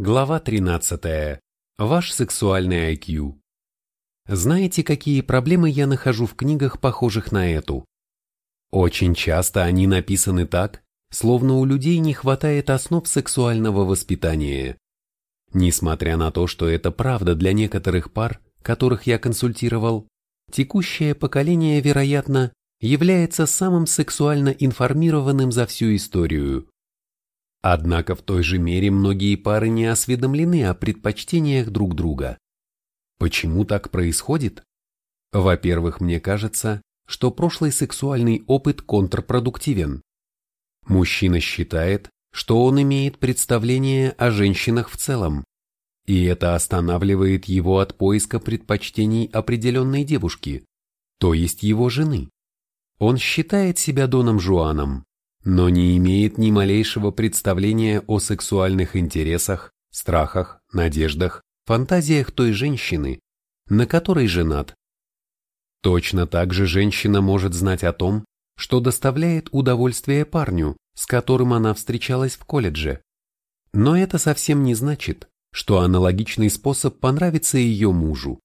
Глава 13. Ваш сексуальный IQ. Знаете, какие проблемы я нахожу в книгах, похожих на эту? Очень часто они написаны так, словно у людей не хватает основ сексуального воспитания. Несмотря на то, что это правда для некоторых пар, которых я консультировал, текущее поколение, вероятно, является самым сексуально информированным за всю историю. Однако в той же мере многие пары не осведомлены о предпочтениях друг друга. Почему так происходит? Во-первых, мне кажется, что прошлый сексуальный опыт контрпродуктивен. Мужчина считает, что он имеет представление о женщинах в целом, и это останавливает его от поиска предпочтений определенной девушки, то есть его жены. Он считает себя Доном Жуаном, но не имеет ни малейшего представления о сексуальных интересах, страхах, надеждах, фантазиях той женщины, на которой женат. Точно так же женщина может знать о том, что доставляет удовольствие парню, с которым она встречалась в колледже. Но это совсем не значит, что аналогичный способ понравится ее мужу.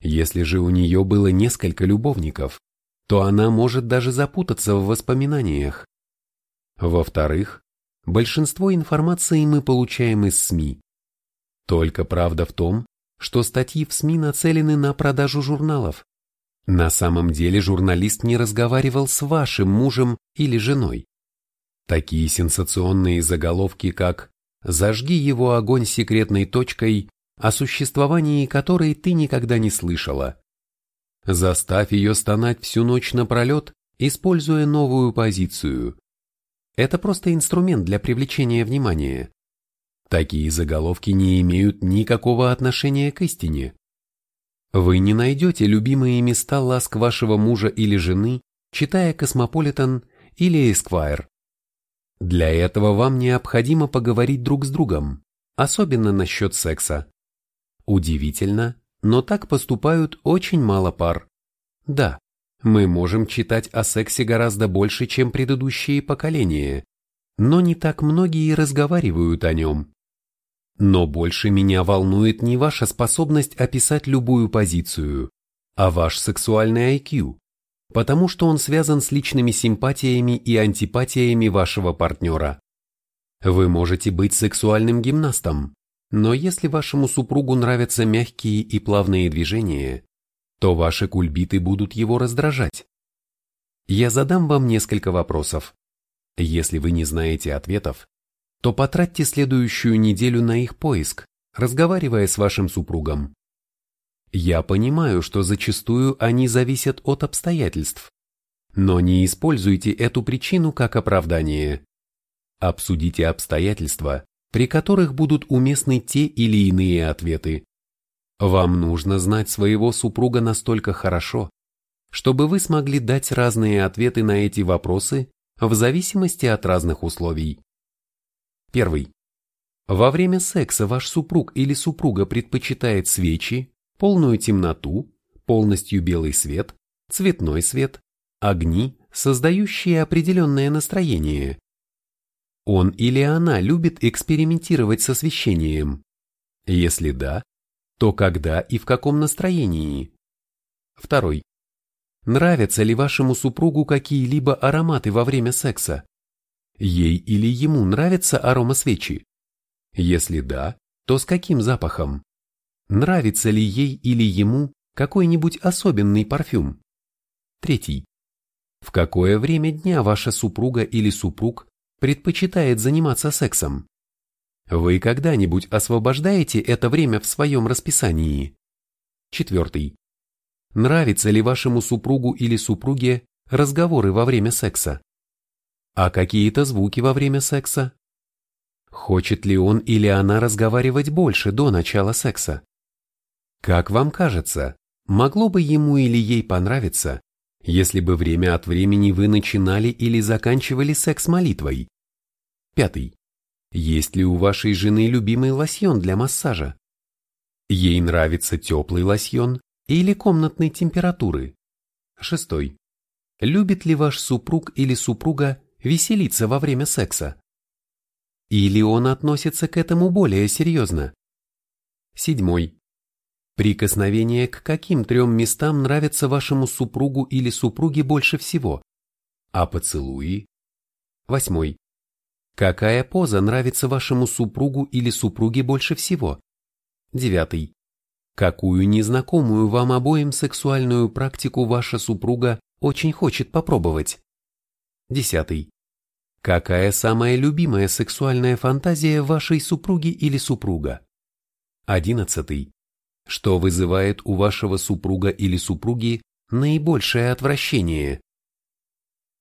Если же у нее было несколько любовников, то она может даже запутаться в воспоминаниях, во-вторых, большинство информации мы получаем из СМИ. Только правда в том, что статьи в СМИ нацелены на продажу журналов. На самом деле журналист не разговаривал с вашим мужем или женой. Такие сенсационные заголовки, как «Зажги его огонь секретной точкой», о существовании которой ты никогда не слышала. Заставь ее стонать всю ночь напролет, используя новую позицию. Это просто инструмент для привлечения внимания. Такие заголовки не имеют никакого отношения к истине. Вы не найдете любимые места ласк вашего мужа или жены, читая «Космополитен» или «Эсквайр». Для этого вам необходимо поговорить друг с другом, особенно насчет секса. Удивительно, но так поступают очень мало пар. Да, мы можем читать о сексе гораздо больше, чем предыдущие поколения, но не так многие разговаривают о нем. Но больше меня волнует не ваша способность описать любую позицию, а ваш сексуальный IQ, потому что он связан с личными симпатиями и антипатиями вашего партнера. Вы можете быть сексуальным гимнастом, но если вашему супругу нравятся мягкие и плавные движения, то ваши кульбиты будут его раздражать. Я задам вам несколько вопросов. Если вы не знаете ответов, то потратьте следующую неделю на их поиск, разговаривая с вашим супругом. Я понимаю, что зачастую они зависят от обстоятельств, но не используйте эту причину как оправдание. Обсудите обстоятельства, при которых будут уместны те или иные ответы. Вам нужно знать своего супруга настолько хорошо, чтобы вы смогли дать разные ответы на эти вопросы в зависимости от разных условий. Первый. Во время секса ваш супруг или супруга предпочитает свечи, полную темноту, полностью белый свет, цветной свет, огни, создающие определенное настроение. Он или она любит экспериментировать с освещением. Если да, то когда и в каком настроении. Второй. Нравятся ли вашему супругу какие-либо ароматы во время секса? Ей или ему нравятся аромасвечи? Если да, то с каким запахом? Нравится ли ей или ему какой-нибудь особенный парфюм? Третий. В какое время дня ваша супруга или супруг предпочитает заниматься сексом? Вы когда-нибудь освобождаете это время в своем расписании? Четвертый. Нравится ли вашему супругу или супруге разговоры во время секса? А какие-то звуки во время секса? Хочет ли он или она разговаривать больше до начала секса? Как вам кажется, могло бы ему или ей понравиться, если бы время от времени вы начинали или заканчивали секс молитвой? Пятый. Есть ли у вашей жены любимый лосьон для массажа? Ей нравится теплый лосьон или комнатной температуры? Шестой. Любит ли ваш супруг или супруга веселиться во время секса? Или он относится к этому более серьезно? Седьмой. Прикосновение к каким трем местам нравится вашему супругу или супруге больше всего? А поцелуи? Восьмой. Какая поза нравится вашему супругу или супруге больше всего? Девятый. Какую незнакомую вам обоим сексуальную практику ваша супруга очень хочет попробовать? Десятый. Какая самая любимая сексуальная фантазия вашей супруги или супруга? Одиннадцатый. Что вызывает у вашего супруга или супруги наибольшее отвращение?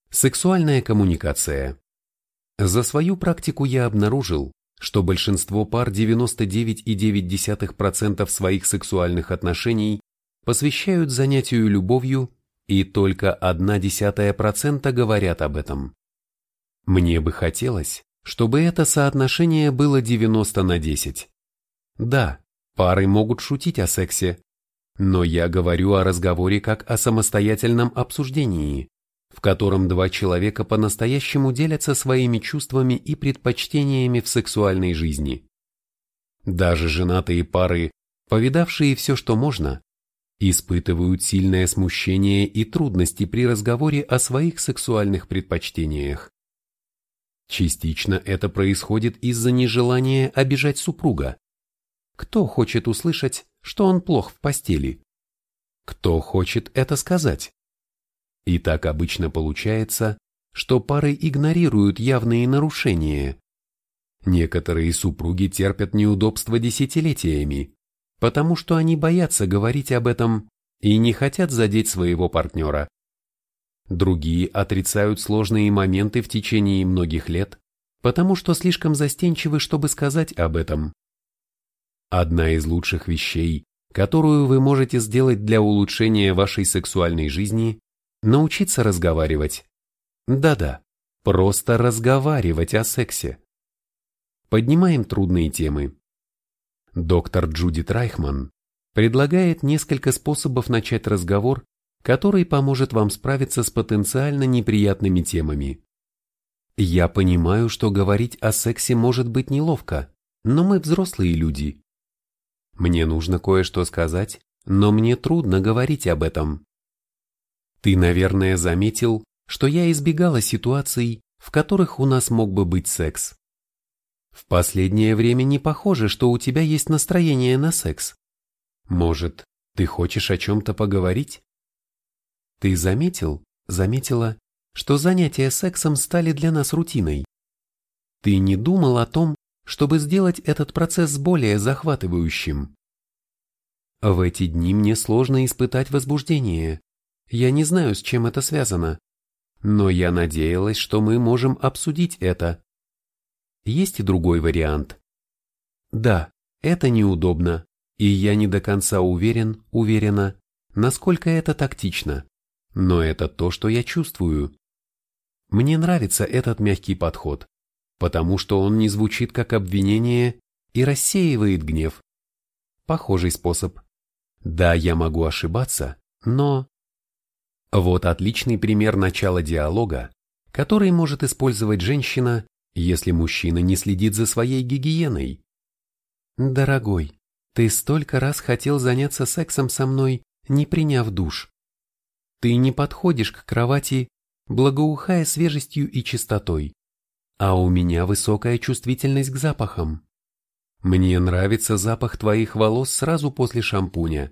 Сексуальная коммуникация. За свою практику я обнаружил, что большинство пар 99,9% своих сексуальных отношений посвящают занятию любовью и только 0,1% говорят об этом. Мне бы хотелось, чтобы это соотношение было 90 на 10. Да, пары могут шутить о сексе, но я говорю о разговоре как о самостоятельном обсуждении, в котором два человека по-настоящему делятся своими чувствами и предпочтениями в сексуальной жизни. Даже женатые пары, повидавшие все, что можно, испытывают сильное смущение и трудности при разговоре о своих сексуальных предпочтениях. Частично это происходит из-за нежелания обижать супруга. Кто хочет услышать, что он плох в постели? Кто хочет это сказать? И так обычно получается, что пары игнорируют явные нарушения. Некоторые супруги терпят неудобства десятилетиями, потому что они боятся говорить об этом и не хотят задеть своего партнера. Другие отрицают сложные моменты в течение многих лет, потому что слишком застенчивы, чтобы сказать об этом. Одна из лучших вещей, которую вы можете сделать для улучшения вашей сексуальной жизни, научиться разговаривать. Да-да, просто разговаривать о сексе. Поднимаем трудные темы. Доктор Джудит Райхман предлагает несколько способов начать разговор, который поможет вам справиться с потенциально неприятными темами. Я понимаю, что говорить о сексе может быть неловко, но мы взрослые люди. Мне нужно кое-что сказать, но мне трудно говорить об этом. Ты, наверное, заметил, что я избегала ситуаций, в которых у нас мог бы быть секс. В последнее время не похоже, что у тебя есть настроение на секс. Может, ты хочешь о чем-то поговорить? Ты заметил, заметила, что занятия сексом стали для нас рутиной. Ты не думал о том, чтобы сделать этот процесс более захватывающим. В эти дни мне сложно испытать возбуждение, я не знаю, с чем это связано, но я надеялась, что мы можем обсудить это. Есть и другой вариант. Да, это неудобно, и я не до конца уверен, уверена, насколько это тактично, но это то, что я чувствую. Мне нравится этот мягкий подход, потому что он не звучит как обвинение и рассеивает гнев. Похожий способ. Да, я могу ошибаться, но... Вот отличный пример начала диалога, который может использовать женщина, если мужчина не следит за своей гигиеной. «Дорогой, ты столько раз хотел заняться сексом со мной, не приняв душ. Ты не подходишь к кровати, благоухая свежестью и чистотой, а у меня высокая чувствительность к запахам. Мне нравится запах твоих волос сразу после шампуня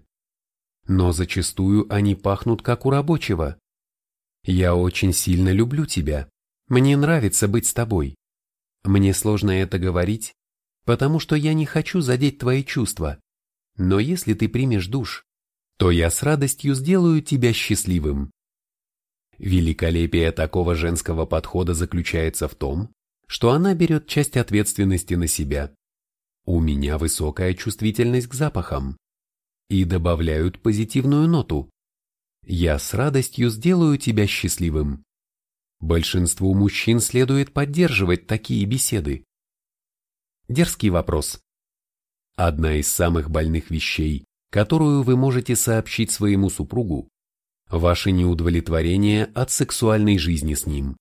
но зачастую они пахнут как у рабочего. Я очень сильно люблю тебя. Мне нравится быть с тобой. Мне сложно это говорить, потому что я не хочу задеть твои чувства. Но если ты примешь душ, то я с радостью сделаю тебя счастливым. Великолепие такого женского подхода заключается в том, что она берет часть ответственности на себя. У меня высокая чувствительность к запахам и добавляют позитивную ноту. «Я с радостью сделаю тебя счастливым». Большинству мужчин следует поддерживать такие беседы. Дерзкий вопрос. Одна из самых больных вещей, которую вы можете сообщить своему супругу, ваше неудовлетворение от сексуальной жизни с ним.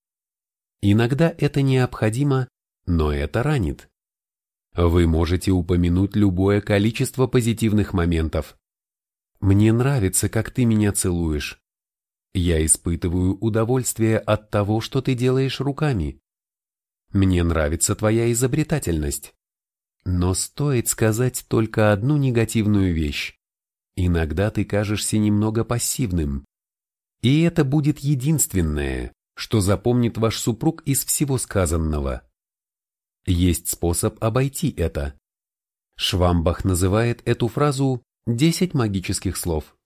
Иногда это необходимо, но это ранит. Вы можете упомянуть любое количество позитивных моментов. Мне нравится, как ты меня целуешь. Я испытываю удовольствие от того, что ты делаешь руками. Мне нравится твоя изобретательность. Но стоит сказать только одну негативную вещь. Иногда ты кажешься немного пассивным. И это будет единственное, что запомнит ваш супруг из всего сказанного. Есть способ обойти это. Швамбах называет эту фразу «десять магических слов».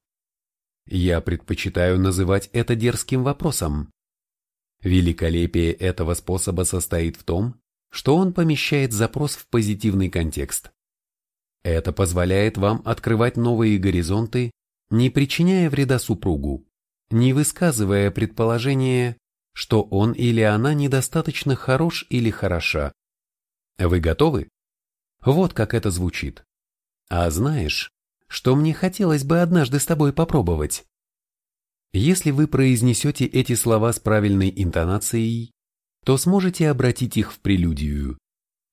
Я предпочитаю называть это дерзким вопросом. Великолепие этого способа состоит в том, что он помещает запрос в позитивный контекст. Это позволяет вам открывать новые горизонты, не причиняя вреда супругу, не высказывая предположение, что он или она недостаточно хорош или хороша. Вы готовы? Вот как это звучит. А знаешь, что мне хотелось бы однажды с тобой попробовать? Если вы произнесете эти слова с правильной интонацией, то сможете обратить их в прелюдию.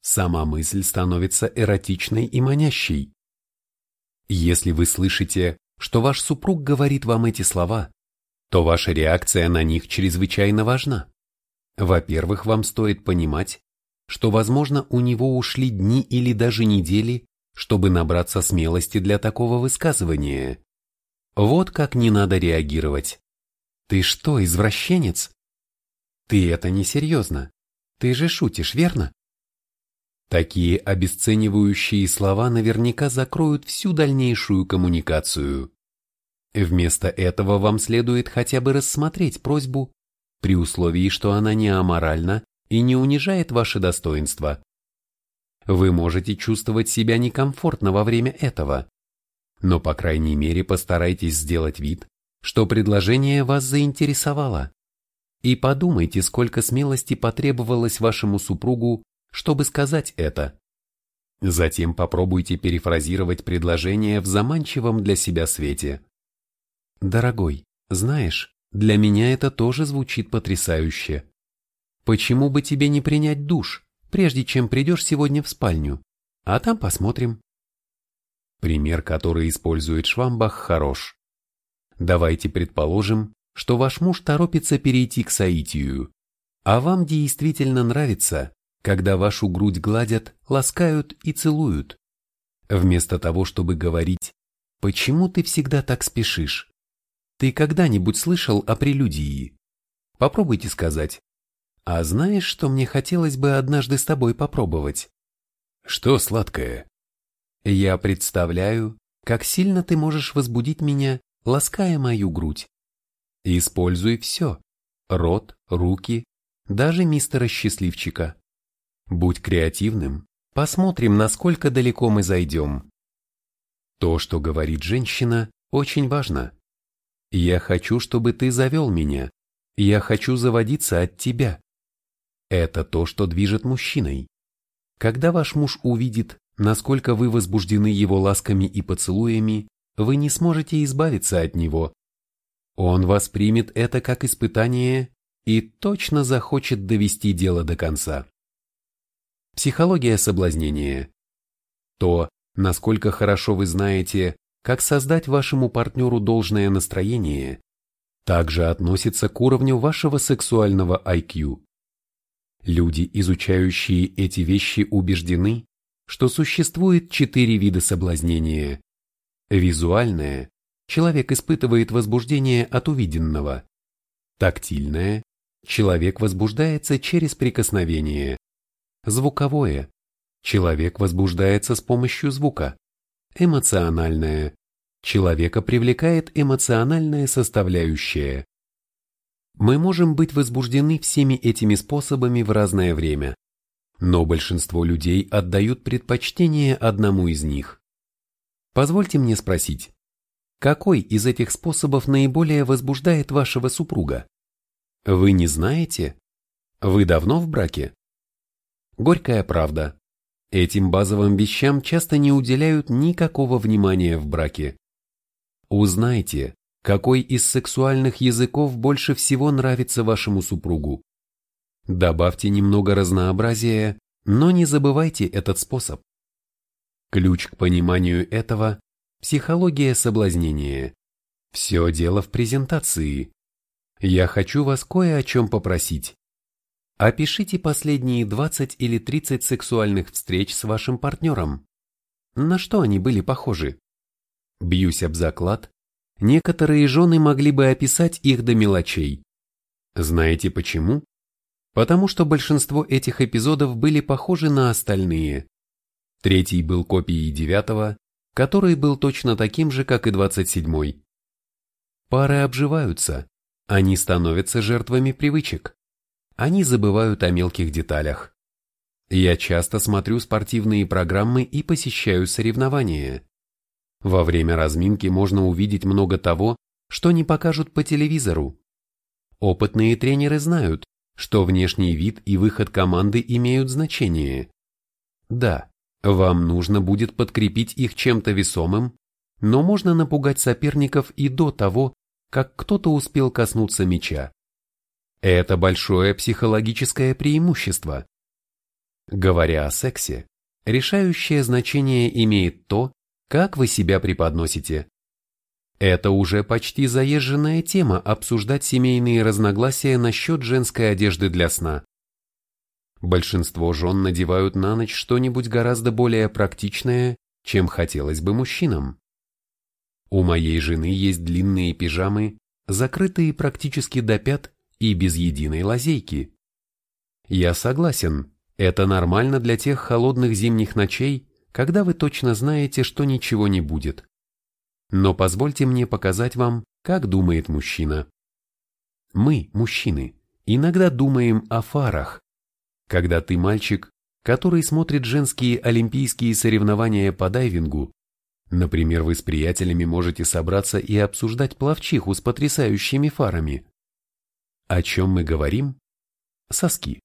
Сама мысль становится эротичной и манящей. Если вы слышите, что ваш супруг говорит вам эти слова, то ваша реакция на них чрезвычайно важна. Во-первых, вам стоит понимать, что, возможно, у него ушли дни или даже недели, чтобы набраться смелости для такого высказывания. Вот как не надо реагировать. Ты что, извращенец? Ты это несерьезно. Ты же шутишь, верно? Такие обесценивающие слова наверняка закроют всю дальнейшую коммуникацию. Вместо этого вам следует хотя бы рассмотреть просьбу, при условии, что она не аморальна и не унижает ваше достоинство. Вы можете чувствовать себя некомфортно во время этого, но по крайней мере постарайтесь сделать вид, что предложение вас заинтересовало. И подумайте, сколько смелости потребовалось вашему супругу, чтобы сказать это. Затем попробуйте перефразировать предложение в заманчивом для себя свете. Дорогой, знаешь, для меня это тоже звучит потрясающе. Почему бы тебе не принять душ, прежде чем придешь сегодня в спальню, а там посмотрим. Пример, который использует Швамбах, хорош. Давайте предположим, что ваш муж торопится перейти к соитию, а вам действительно нравится, когда вашу грудь гладят, ласкают и целуют. Вместо того, чтобы говорить «Почему ты всегда так спешишь?» Ты когда-нибудь слышал о прелюдии? Попробуйте сказать «А знаешь, что мне хотелось бы однажды с тобой попробовать?» «Что сладкое?» «Я представляю, как сильно ты можешь возбудить меня, лаская мою грудь. Используй все. Рот, руки, даже мистера Счастливчика. Будь креативным, посмотрим, насколько далеко мы зайдем. То, что говорит женщина, очень важно. Я хочу, чтобы ты завел меня. Я хочу заводиться от тебя. Это то, что движет мужчиной. Когда ваш муж увидит, насколько вы возбуждены его ласками и поцелуями, вы не сможете избавиться от него. Он воспримет это как испытание и точно захочет довести дело до конца. Психология соблазнения. То, насколько хорошо вы знаете, как создать вашему партнеру должное настроение, также относится к уровню вашего сексуального IQ. Люди, изучающие эти вещи, убеждены, что существует четыре вида соблазнения. Визуальное – человек испытывает возбуждение от увиденного. Тактильное – человек возбуждается через прикосновение. Звуковое – человек возбуждается с помощью звука. Эмоциональное – человека привлекает эмоциональная составляющая. Мы можем быть возбуждены всеми этими способами в разное время, но большинство людей отдают предпочтение одному из них. Позвольте мне спросить, какой из этих способов наиболее возбуждает вашего супруга? Вы не знаете? Вы давно в браке? Горькая правда. Этим базовым вещам часто не уделяют никакого внимания в браке. Узнайте, какой из сексуальных языков больше всего нравится вашему супругу. Добавьте немного разнообразия но не забывайте этот способ. Ключ к пониманию этого – психология соблазнения. Все дело в презентации. Я хочу вас кое о чем попросить. Опишите последние 20 или 30 сексуальных встреч с вашим партнером. На что они были похожи? Бьюсь об заклад, некоторые жены могли бы описать их до мелочей. Знаете почему? Потому что большинство этих эпизодов были похожи на остальные. Третий был копией девятого, который был точно таким же, как и двадцать седьмой. Пары обживаются, они становятся жертвами привычек. Они забывают о мелких деталях. Я часто смотрю спортивные программы и посещаю соревнования. Во время разминки можно увидеть много того, что не покажут по телевизору. Опытные тренеры знают, что внешний вид и выход команды имеют значение. Да, вам нужно будет подкрепить их чем-то весомым, но можно напугать соперников и до того, как кто-то успел коснуться мяча. Это большое психологическое преимущество. Говоря о сексе, решающее значение имеет то, как вы себя преподносите. Это уже почти заезженная тема обсуждать семейные разногласия насчет женской одежды для сна. Большинство жен надевают на ночь что-нибудь гораздо более практичное, чем хотелось бы мужчинам. У моей жены есть длинные пижамы, закрытые практически до пят и без единой лазейки. Я согласен, это нормально для тех холодных зимних ночей, когда вы точно знаете, что ничего не будет. Но позвольте мне показать вам, как думает мужчина. Мы, мужчины, иногда думаем о фарах. Когда ты мальчик, который смотрит женские олимпийские соревнования по дайвингу, например, вы с приятелями можете собраться и обсуждать плавчиху с потрясающими фарами, о чем мы говорим? Соски.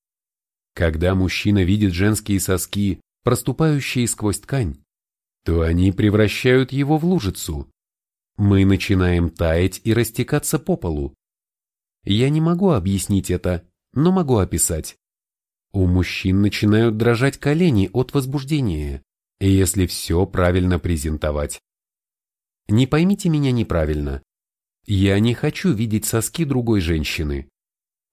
Когда мужчина видит женские соски, проступающие сквозь ткань, то они превращают его в лужицу. Мы начинаем таять и растекаться по полу. Я не могу объяснить это, но могу описать. У мужчин начинают дрожать колени от возбуждения, если все правильно презентовать. Не поймите меня неправильно. Я не хочу видеть соски другой женщины.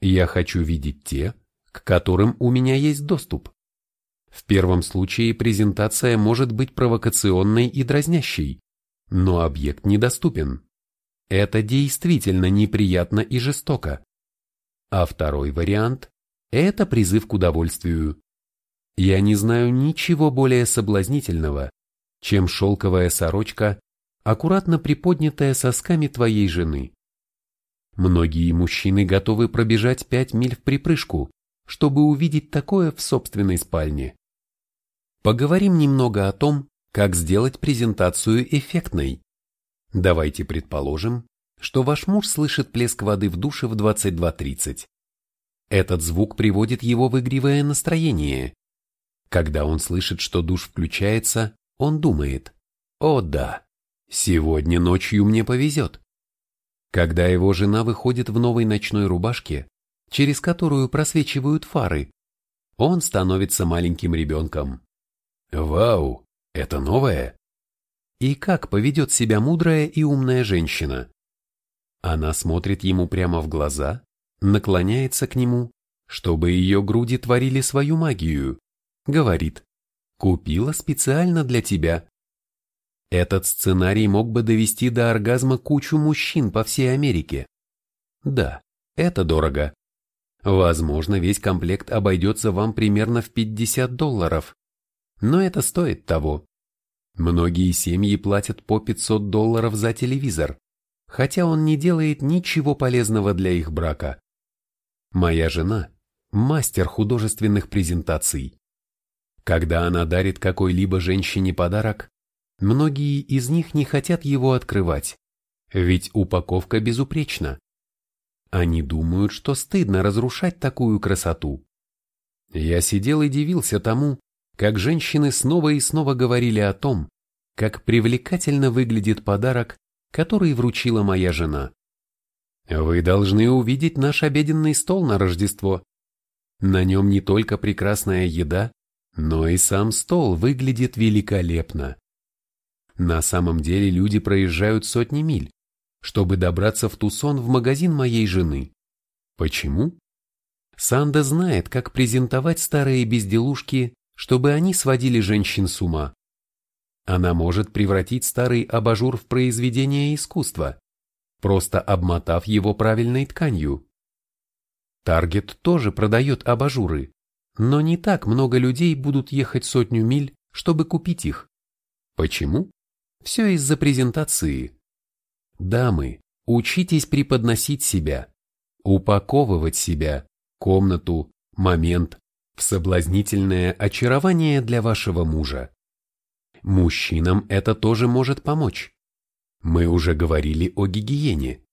Я хочу видеть те, к которым у меня есть доступ. В первом случае презентация может быть провокационной и дразнящей, но объект недоступен. Это действительно неприятно и жестоко. А второй вариант – это призыв к удовольствию. Я не знаю ничего более соблазнительного, чем шелковая сорочка, аккуратно приподнятая сосками твоей жены. Многие мужчины готовы пробежать пять миль в припрыжку, чтобы увидеть такое в собственной спальне. Поговорим немного о том, как сделать презентацию эффектной. Давайте предположим, что ваш муж слышит плеск воды в душе в 22.30. Этот звук приводит его в игривое настроение. Когда он слышит, что душ включается, он думает, «О да, сегодня ночью мне повезет». Когда его жена выходит в новой ночной рубашке, через которую просвечивают фары, он становится маленьким ребенком. Вау, это новое? И как поведет себя мудрая и умная женщина? Она смотрит ему прямо в глаза, наклоняется к нему, чтобы ее груди творили свою магию, говорит, купила специально для тебя. Этот сценарий мог бы довести до оргазма кучу мужчин по всей Америке. Да, это дорого. Возможно, весь комплект обойдется вам примерно в 50 долларов. Но это стоит того. Многие семьи платят по 500 долларов за телевизор, хотя он не делает ничего полезного для их брака. Моя жена – мастер художественных презентаций. Когда она дарит какой-либо женщине подарок, Многие из них не хотят его открывать, ведь упаковка безупречна. Они думают, что стыдно разрушать такую красоту. Я сидел и дивился тому, как женщины снова и снова говорили о том, как привлекательно выглядит подарок, который вручила моя жена. Вы должны увидеть наш обеденный стол на Рождество. На нем не только прекрасная еда, но и сам стол выглядит великолепно. На самом деле люди проезжают сотни миль, чтобы добраться в Тусон в магазин моей жены. Почему? Санда знает, как презентовать старые безделушки, чтобы они сводили женщин с ума. Она может превратить старый абажур в произведение искусства, просто обмотав его правильной тканью. Таргет тоже продает абажуры, но не так много людей будут ехать сотню миль, чтобы купить их. Почему? Все из-за презентации. Дамы, учитесь преподносить себя, упаковывать себя, комнату, момент в соблазнительное очарование для вашего мужа. Мужчинам это тоже может помочь. Мы уже говорили о гигиене.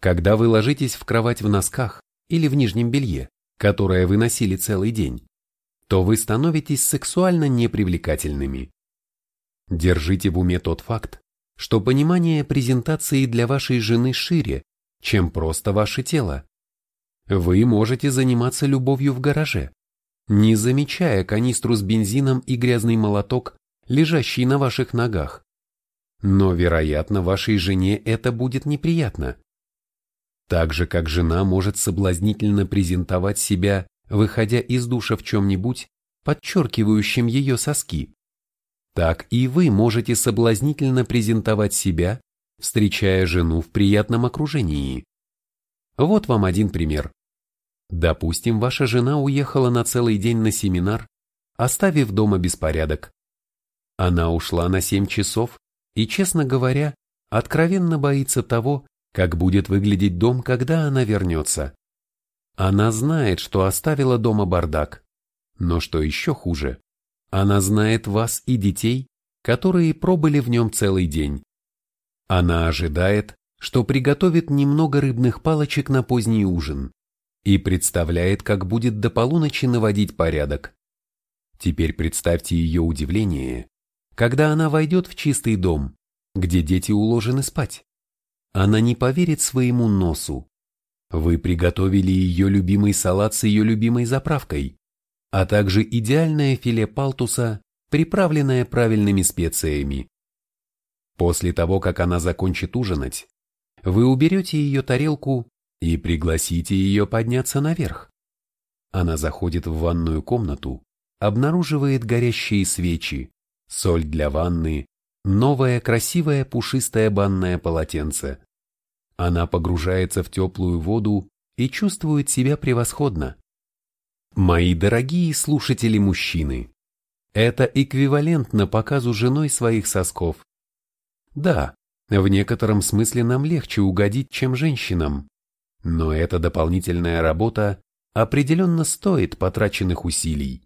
Когда вы ложитесь в кровать в носках или в нижнем белье, которое вы носили целый день, то вы становитесь сексуально непривлекательными. Держите в уме тот факт, что понимание презентации для вашей жены шире, чем просто ваше тело. Вы можете заниматься любовью в гараже, не замечая канистру с бензином и грязный молоток, лежащий на ваших ногах. Но, вероятно, вашей жене это будет неприятно. Так же, как жена может соблазнительно презентовать себя, выходя из душа в чем-нибудь, подчеркивающем ее соски, так и вы можете соблазнительно презентовать себя, встречая жену в приятном окружении. Вот вам один пример. Допустим, ваша жена уехала на целый день на семинар, оставив дома беспорядок. Она ушла на 7 часов и, честно говоря, откровенно боится того, как будет выглядеть дом, когда она вернется. Она знает, что оставила дома бардак. Но что еще хуже, она знает вас и детей, которые пробыли в нем целый день. Она ожидает, что приготовит немного рыбных палочек на поздний ужин и представляет, как будет до полуночи наводить порядок. Теперь представьте ее удивление, когда она войдет в чистый дом, где дети уложены спать. Она не поверит своему носу. Вы приготовили ее любимый салат с ее любимой заправкой, а также идеальное филе палтуса, приправленное правильными специями. После того, как она закончит ужинать, вы уберете ее тарелку и пригласите ее подняться наверх. Она заходит в ванную комнату, обнаруживает горящие свечи, соль для ванны, новое красивое пушистое банное полотенце. Она погружается в теплую воду и чувствует себя превосходно. Мои дорогие слушатели-мужчины, это эквивалентно показу женой своих сосков. Да, в некотором смысле нам легче угодить, чем женщинам, но эта дополнительная работа определенно стоит потраченных усилий.